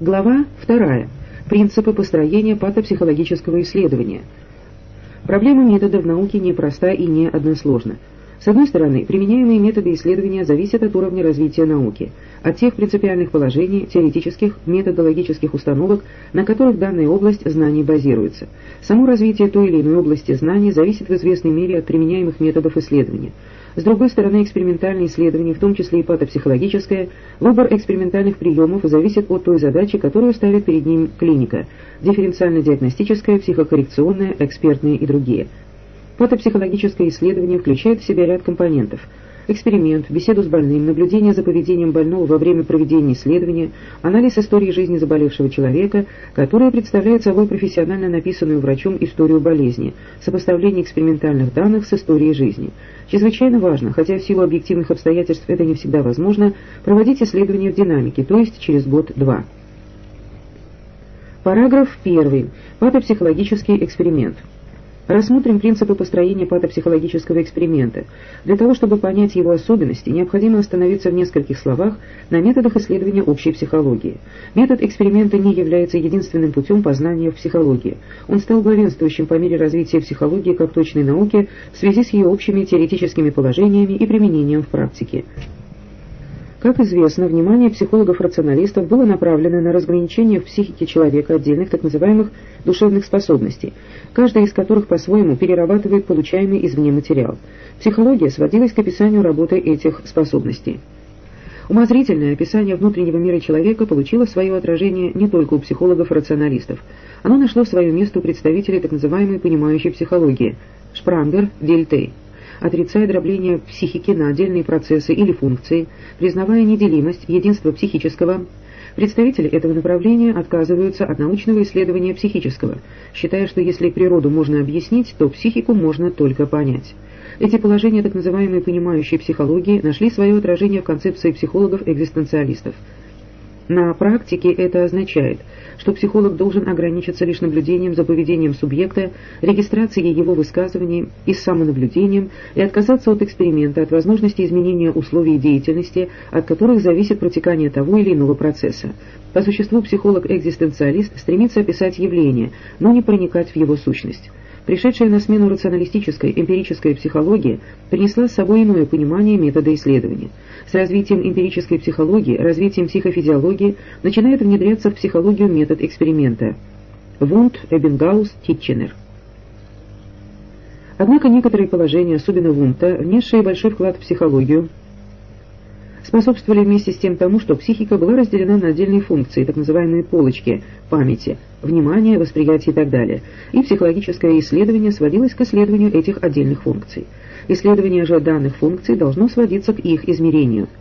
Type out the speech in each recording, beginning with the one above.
Глава 2. Принципы построения патопсихологического исследования. Проблема метода в науке непроста и не односложна. С одной стороны, применяемые методы исследования зависят от уровня развития науки, от тех принципиальных положений, теоретических, методологических установок, на которых данная область знаний базируется. Само развитие той или иной области знаний зависит в известной мере от применяемых методов исследования. С другой стороны, экспериментальные исследования, в том числе и патопсихологическое, выбор экспериментальных приемов зависит от той задачи, которую ставит перед ним клиника – дифференциально-диагностическая, психокоррекционная, экспертные и другие. Патопсихологическое исследование включает в себя ряд компонентов – эксперимент, беседу с больным, наблюдение за поведением больного во время проведения исследования, анализ истории жизни заболевшего человека, которая представляет собой профессионально написанную врачом историю болезни, сопоставление экспериментальных данных с историей жизни. Чрезвычайно важно, хотя в силу объективных обстоятельств это не всегда возможно, проводить исследования в динамике, то есть через год-два. Параграф 1. Патопсихологический эксперимент. Рассмотрим принципы построения патопсихологического эксперимента. Для того, чтобы понять его особенности, необходимо остановиться в нескольких словах на методах исследования общей психологии. Метод эксперимента не является единственным путем познания в психологии. Он стал главенствующим по мере развития психологии как точной науки в связи с ее общими теоретическими положениями и применением в практике. Как известно, внимание психологов-рационалистов было направлено на разграничение в психике человека отдельных так называемых душевных способностей, каждая из которых по-своему перерабатывает получаемый извне материал. Психология сводилась к описанию работы этих способностей. Умозрительное описание внутреннего мира человека получило свое отражение не только у психологов-рационалистов. Оно нашло свое место у представителей так называемой понимающей психологии – Шпрангер, Дельтей отрицая дробление психики на отдельные процессы или функции, признавая неделимость, единство психического, Представители этого направления отказываются от научного исследования психического, считая, что если природу можно объяснить, то психику можно только понять. Эти положения так называемой понимающей психологии нашли свое отражение в концепции психологов-экзистенциалистов – на практике это означает, что психолог должен ограничиться лишь наблюдением за поведением субъекта, регистрацией его высказываний и самонаблюдением и отказаться от эксперимента, от возможности изменения условий деятельности, от которых зависит протекание того или иного процесса. По существу психолог-экзистенциалист стремится описать явление, но не проникать в его сущность. Пришедшая на смену рационалистической эмпирической психологии принесла с собой иное понимание метода исследования. С развитием эмпирической психологии, развитием психофизиологии начинает внедряться в психологию метод эксперимента. Вунд, Эббингаус, Титченер. Однако некоторые положения, особенно Вунта, внесшие большой вклад в психологию, способствовали вместе с тем тому, что психика была разделена на отдельные функции, так называемые полочки памяти, внимания, восприятия и так далее, и психологическое исследование сводилось к исследованию этих отдельных функций. Исследование же данных функций должно сводиться к их измерению –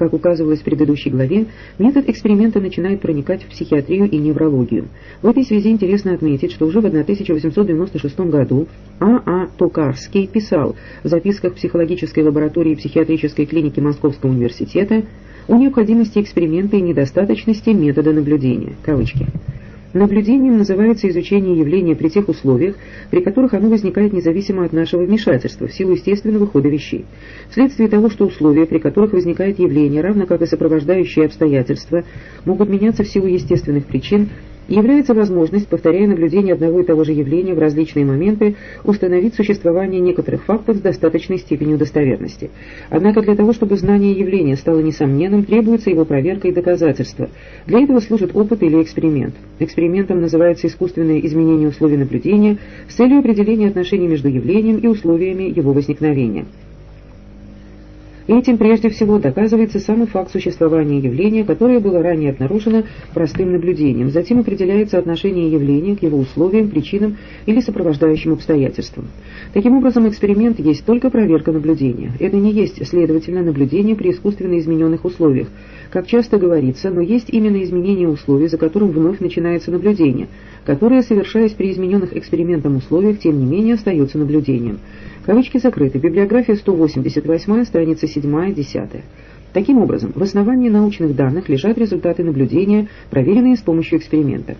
как указывалось в предыдущей главе, метод эксперимента начинает проникать в психиатрию и неврологию. В этой связи интересно отметить, что уже в 1896 году А. А. Токарский писал в записках психологической лаборатории психиатрической клиники Московского университета о необходимости эксперимента и недостаточности метода наблюдения. Кавычки. Наблюдением называется изучение явления при тех условиях, при которых оно возникает независимо от нашего вмешательства, в силу естественного хода вещей. Вследствие того, что условия, при которых возникает явление, равно как и сопровождающие обстоятельства, могут меняться в силу естественных причин, является возможность, повторяя наблюдение одного и того же явления в различные моменты, установить существование некоторых фактов с достаточной степенью достоверности. Однако для того, чтобы знание явления стало несомненным, требуется его проверка и доказательство. Для этого служит опыт или эксперимент. Экспериментом называется искусственное изменение условий наблюдения с целью определения отношений между явлением и условиями его возникновения. Этим прежде всего доказывается самый факт существования явления, которое было ранее обнаружено простым наблюдением. Затем определяется отношение явления к его условиям, причинам или сопровождающим обстоятельствам. Таким образом, эксперимент есть только проверка наблюдения. Это не есть, следовательно, наблюдение при искусственно измененных условиях. Как часто говорится, но есть именно изменение условий, за которым вновь начинается наблюдение, которое, совершаясь при измененных экспериментом условиях, тем не менее остается наблюдением. Кавычки закрыты. Библиография 188, страница 7-10. Таким образом, в основании научных данных лежат результаты наблюдения, проверенные с помощью эксперимента.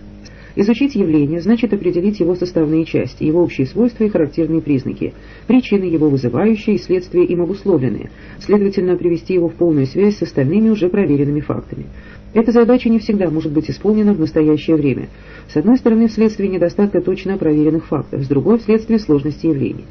Изучить явление значит определить его составные части, его общие свойства и характерные признаки, причины его вызывающие и следствия им обусловленные, следовательно, привести его в полную связь с остальными уже проверенными фактами. Эта задача не всегда может быть исполнена в настоящее время. С одной стороны, вследствие недостатка точно проверенных фактов, с другой – вследствие сложности явлений.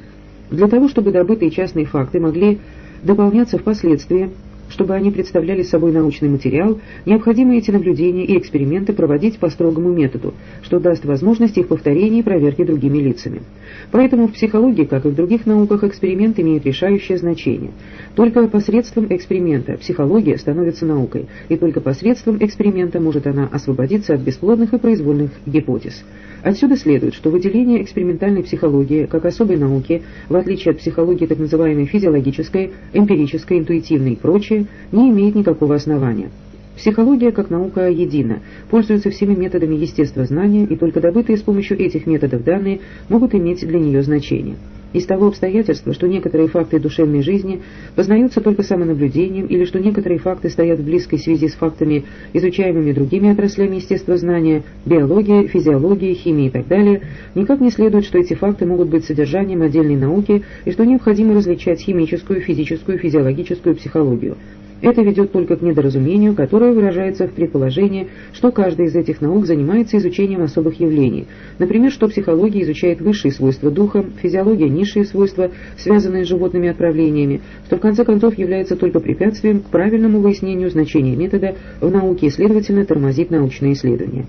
Для того, чтобы добытые частные факты могли дополняться впоследствии, чтобы они представляли собой научный материал, необходимо эти наблюдения и эксперименты проводить по строгому методу, что даст возможность их повторения и проверки другими лицами. Поэтому в психологии, как и в других науках, эксперимент имеет решающее значение. Только посредством эксперимента психология становится наукой, и только посредством эксперимента может она освободиться от бесплодных и произвольных гипотез. Отсюда следует, что выделение экспериментальной психологии как особой науки, в отличие от психологии так называемой физиологической, эмпирической, интуитивной и прочее, не имеет никакого основания. Психология, как наука, едина, пользуется всеми методами естествознания, и только добытые с помощью этих методов данные могут иметь для нее значение. Из того обстоятельства, что некоторые факты душевной жизни познаются только самонаблюдением, или что некоторые факты стоят в близкой связи с фактами, изучаемыми другими отраслями естествознания, биологии, физиологии, химии и так далее, никак не следует, что эти факты могут быть содержанием отдельной науки и что необходимо различать химическую, физическую, физиологическую психологию. Это ведет только к недоразумению, которое выражается в предположении, что каждая из этих наук занимается изучением особых явлений. Например, что психология изучает высшие свойства духа, физиология – низшие свойства, связанные с животными отправлениями, что в конце концов является только препятствием к правильному выяснению значения метода в науке и, следовательно, тормозит научные исследования.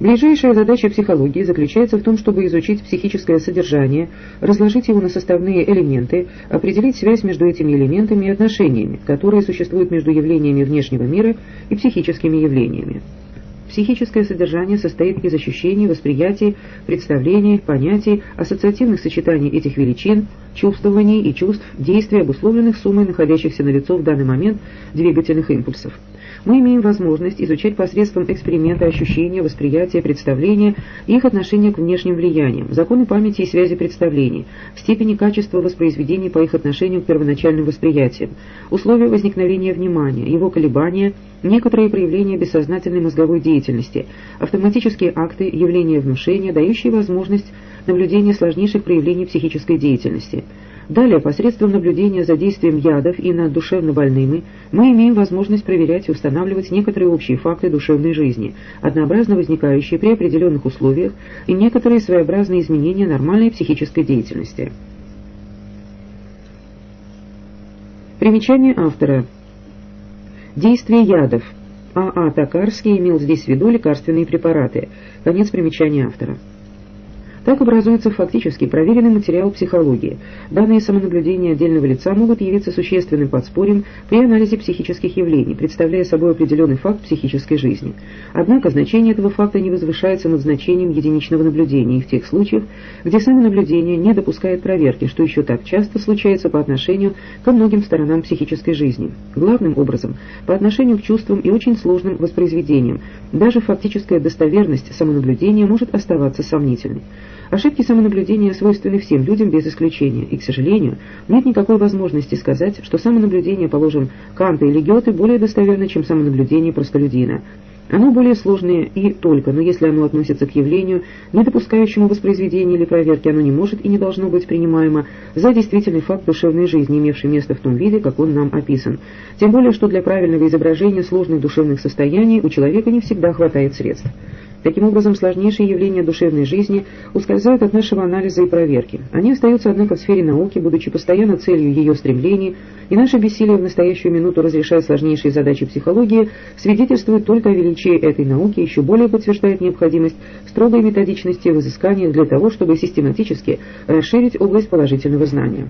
Ближайшая задача психологии заключается в том, чтобы изучить психическое содержание, разложить его на составные элементы, определить связь между этими элементами и отношениями, которые существуют между явлениями внешнего мира и психическими явлениями. Психическое содержание состоит из ощущений, восприятий, представлений, понятий, ассоциативных сочетаний этих величин, чувствований и чувств, действий, обусловленных суммой находящихся на лицо в данный момент двигательных импульсов мы имеем возможность изучать посредством эксперимента ощущения, восприятия, представления и их отношения к внешним влияниям, законы памяти и связи представлений, степени качества воспроизведений по их отношению к первоначальным восприятиям, условия возникновения внимания, его колебания, некоторые проявления бессознательной мозговой деятельности, автоматические акты, явления внушения, дающие возможность наблюдения сложнейших проявлений психической деятельности – Далее, посредством наблюдения за действием ядов и над душевно больными, мы имеем возможность проверять и устанавливать некоторые общие факты душевной жизни, однообразно возникающие при определенных условиях, и некоторые своеобразные изменения нормальной психической деятельности. Примечание автора. Действие ядов. А.А. Токарский имел здесь в виду лекарственные препараты. Конец примечания автора. Так образуется фактически проверенный материал психологии. Данные самонаблюдения отдельного лица могут явиться существенным подспорьем при анализе психических явлений, представляя собой определенный факт психической жизни. Однако значение этого факта не возвышается над значением единичного наблюдения и в тех случаях, где самонаблюдение не допускает проверки, что еще так часто случается по отношению ко многим сторонам психической жизни. Главным образом, по отношению к чувствам и очень сложным воспроизведениям, даже фактическая достоверность самонаблюдения может оставаться сомнительной. Ошибки самонаблюдения свойственны всем людям без исключения, и, к сожалению, нет никакой возможности сказать, что самонаблюдение, положим, Канта или Гёте, более достоверно, чем самонаблюдение простолюдина. Оно более сложное и только, но если оно относится к явлению, не допускающему воспроизведения или проверки, оно не может и не должно быть принимаемо за действительный факт душевной жизни, имевший место в том виде, как он нам описан. Тем более, что для правильного изображения сложных душевных состояний у человека не всегда хватает средств. Таким образом, сложнейшие явления душевной жизни ускользают от нашего анализа и проверки. Они остаются, однако, в сфере науки, будучи постоянно целью ее стремлений, и наше бессилие в настоящую минуту разрешать сложнейшие задачи психологии свидетельствует только о величии этой науки, еще более подтверждает необходимость строгой методичности в изысканиях для того, чтобы систематически расширить область положительного знания.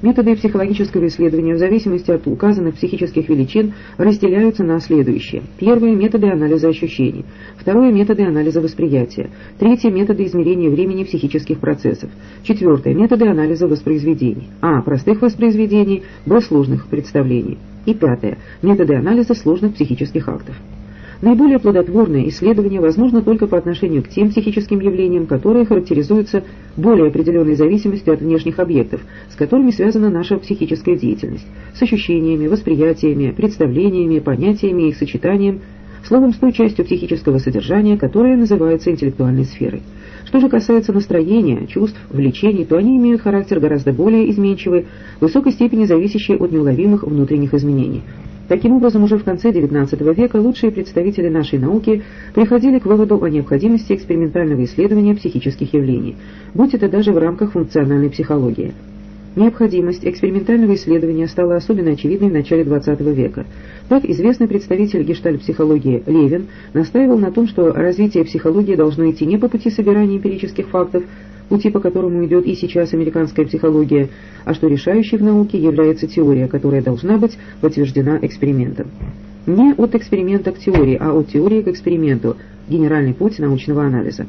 Методы психологического исследования в зависимости от указанных психических величин разделяются на следующие. Первые – методы анализа ощущений. Второе – методы анализа восприятия. Третье – методы измерения времени психических процессов. Четвертое – методы анализа воспроизведений. А. Простых воспроизведений, Б. Сложных представлений. И пятое – методы анализа сложных психических актов. Наиболее плодотворное исследование возможно только по отношению к тем психическим явлениям, которые характеризуются более определенной зависимостью от внешних объектов, с которыми связана наша психическая деятельность, с ощущениями, восприятиями, представлениями, понятиями их сочетанием, словом, с той частью психического содержания, которая называется интеллектуальной сферой. Что же касается настроения, чувств, влечений, то они имеют характер гораздо более изменчивый, в высокой степени зависящий от неуловимых внутренних изменений. Таким образом, уже в конце XIX века лучшие представители нашей науки приходили к выводу о необходимости экспериментального исследования психических явлений, будь это даже в рамках функциональной психологии. Необходимость экспериментального исследования стала особенно очевидной в начале XX века. Так, известный представитель гештальт-психологии Левин настаивал на том, что развитие психологии должно идти не по пути собирания эмпирических фактов, пути по которому идет и сейчас американская психология, а что решающей в науке является теория, которая должна быть подтверждена экспериментом. Не от эксперимента к теории, а от теории к эксперименту – генеральный путь научного анализа.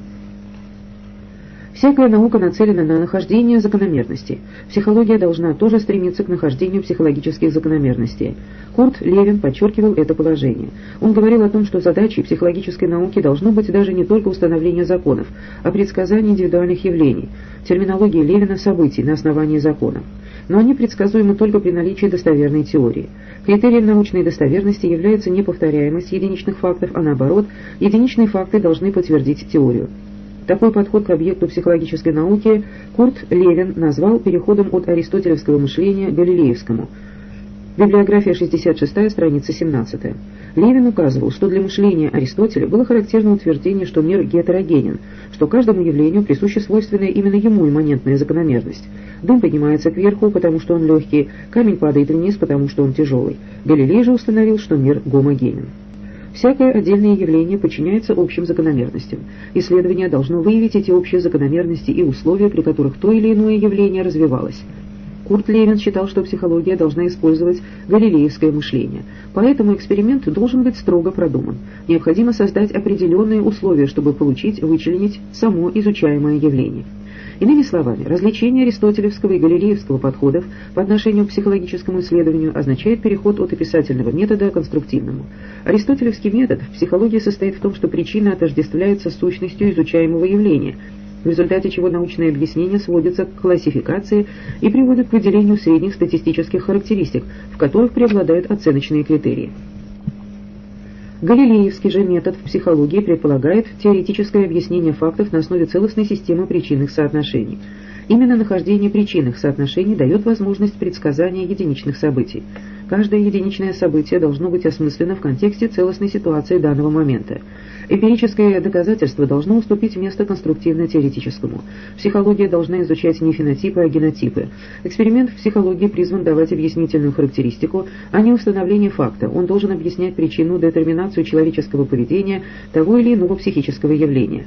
Всякая наука нацелена на нахождение закономерностей. Психология должна тоже стремиться к нахождению психологических закономерностей. Курт Левин подчеркивал это положение. Он говорил о том, что задачей психологической науки должно быть даже не только установление законов, а предсказание индивидуальных явлений, терминология Левина событий на основании законов. Но они предсказуемы только при наличии достоверной теории. Критерием научной достоверности является не повторяемость единичных фактов, а наоборот, единичные факты должны подтвердить теорию. Такой подход к объекту психологической науки Курт Левин назвал переходом от аристотелевского мышления к галилеевскому. Библиография 66, страница 17. Левин указывал, что для мышления Аристотеля было характерно утверждение, что мир гетерогенен, что каждому явлению присуща свойственная именно ему имманентная закономерность. Дым поднимается кверху, потому что он легкий, камень падает вниз, потому что он тяжелый. Галилей же установил, что мир гомогенен. Всякое отдельное явление подчиняется общим закономерностям. Исследование должно выявить эти общие закономерности и условия, при которых то или иное явление развивалось. Курт Левин считал, что психология должна использовать галилеевское мышление. Поэтому эксперимент должен быть строго продуман. Необходимо создать определенные условия, чтобы получить, вычленить само изучаемое явление. Иными словами, развлечение аристотелевского и галилеевского подходов по отношению к психологическому исследованию означает переход от описательного метода к конструктивному. Аристотелевский метод в психологии состоит в том, что причина отождествляется сущностью изучаемого явления, в результате чего научное объяснение сводится к классификации и приводит к выделению средних статистических характеристик, в которых преобладают оценочные критерии. Галилеевский же метод в психологии предполагает теоретическое объяснение фактов на основе целостной системы причинных соотношений. Именно нахождение причинных соотношений дает возможность предсказания единичных событий. Каждое единичное событие должно быть осмысленно в контексте целостной ситуации данного момента. Эмпирическое доказательство должно уступить место конструктивно-теоретическому. Психология должна изучать не фенотипы, а генотипы. Эксперимент в психологии призван давать объяснительную характеристику, а не установление факта. Он должен объяснять причину, детерминацию человеческого поведения того или иного психического явления.